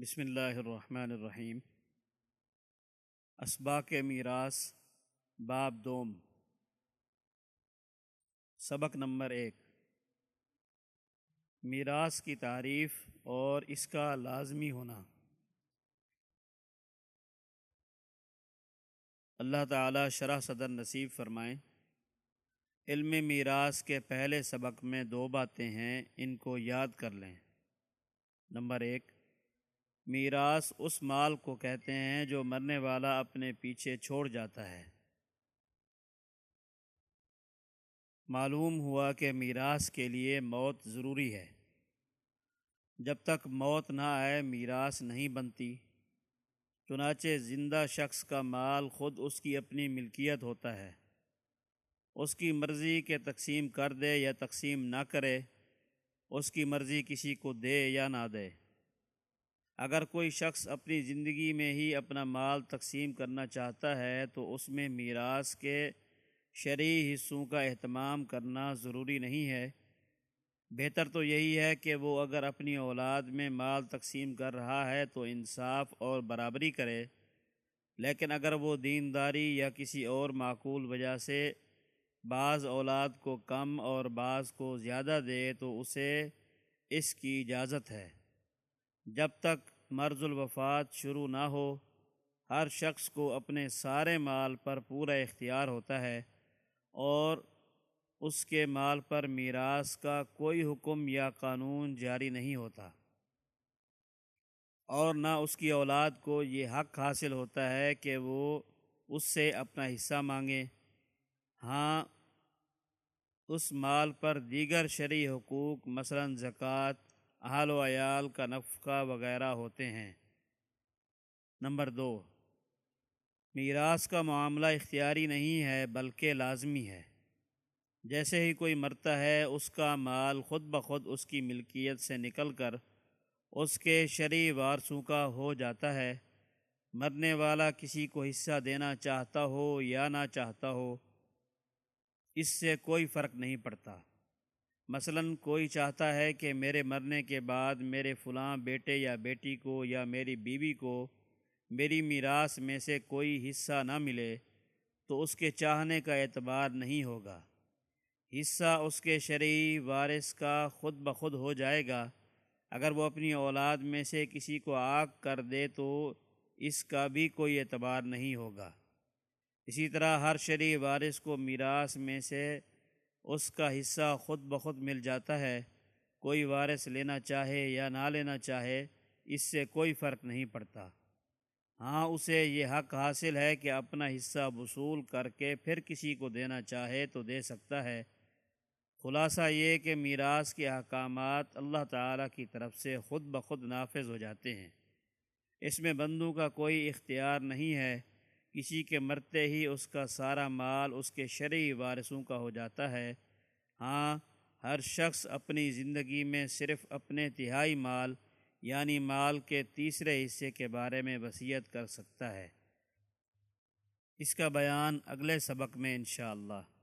بسم اللہ الرحمن الرحیم۔ اسباق میراث، باب دوم۔ سبق نمبر ایک۔ میراث کی تعریف اور اس کا لازمی ہونا۔ اللہ تعالی شرح صدر نصیب فرمائیں علم میراث کے پہلے سبق میں دو باتیں ہیں، ان کو یاد کر لیں۔ نمبر ایک میراث اس مال کو کہتے ہیں جو مرنے والا اپنے پیچھے چھوڑ جاتا ہے۔ معلوم ہوا کہ میراث کے لیے موت ضروری ہے۔ جب تک موت نہ آئے، میراث نہیں بنتی۔ چنانچہ زندہ شخص کا مال خود اس کی اپنی ملکیت ہوتا ہے۔ اس کی مرضی کے تقسیم کر دے یا تقسیم نہ کرے، اس کی مرضی کسی کو دے یا نہ دے۔ اگر کوئی شخص اپنی زندگی میں ہی اپنا مال تقسیم کرنا چاہتا ہے، تو اس میں میراث کے شرعی حصوں کا اہتمام کرنا ضروری نہیں ہے۔ بہتر تو یہی ہے کہ وہ اگر اپنی اولاد میں مال تقسیم کر رہا ہے تو انصاف اور برابری کرے۔ لیکن اگر وہ دینداری یا کسی اور معقول وجہ سے بعض اولاد کو کم اور بعض کو زیادہ دے، تو اسے اس کی اجازت ہے۔ جب تک مرض الوفات شروع نہ ہو، ہر شخص کو اپنے سارے مال پر پورا اختیار ہوتا ہے اور اس کے مال پر میراث کا کوئی حکم یا قانون جاری نہیں ہوتا۔ اور نہ اس کی اولاد کو یہ حق حاصل ہوتا ہے کہ وہ اس سے اپنا حصہ مانگے۔ ہاں اس مال پر دیگر شرعی حقوق مثلا زکوٰۃ اہل و عیال کا نفقہ وغیرہ ہوتے ہیں۔ نمبر دو، میراث کا معاملہ اختیاری نہیں ہے بلکہ لازمی ہے۔ جیسے ہی کوئی مرتا ہے، اس کا مال خود بخود اس کی ملکیت سے نکل کر اس کے شرعی وارثوں کا ہو جاتا ہے۔ مرنے والا کسی کو حصہ دینا چاہتا ہو یا نہ چاہتا ہو، اس سے کوئی فرق نہیں پڑتا۔ مثلا کوئی چاہتا ہے کہ میرے مرنے کے بعد میرے فلاں بیٹے یا بیٹی کو یا میری بیوی کو میری میراث میں سے کوئی حصہ نہ ملے، تو اس کے چاہنے کا اعتبار نہیں ہوگا۔ حصہ اس کے شرعی وارث کا خود بخود ہو جائے گا۔ اگر وہ اپنی اولاد میں سے کسی کو آگ کر دے تو اس کا بھی کوئی اعتبار نہیں ہوگا۔ اسی طرح ہر شرعی وارث کو میراث میں سے اس کا حصہ خود بخود مل جاتا ہے۔ کوئی وارث لینا چاہے یا نہ لینا چاہے، اس سے کوئی فرق نہیں پڑتا۔ ہاں اسے یہ حق حاصل ہے کہ اپنا حصہ وصول کر کے پھر کسی کو دینا چاہے تو دے سکتا ہے۔ خلاصہ یہ کہ میراث کے احکامات اللہ تعالیٰ کی طرف سے خود بخود نافذ ہو جاتے ہیں۔ اس میں بندوں کا کوئی اختیار نہیں ہے۔ کسی کے مرتے ہی اس کا سارا مال اس کے شرعی وارثوں کا ہو جاتا ہے۔ ہاں ہر شخص اپنی زندگی میں صرف اپنے تہائی مال یعنی مال کے تیسرے حصے کے بارے میں وصیت کر سکتا ہے۔ اس کا بیان اگلے سبق میں انشاءاللہ۔ اللہ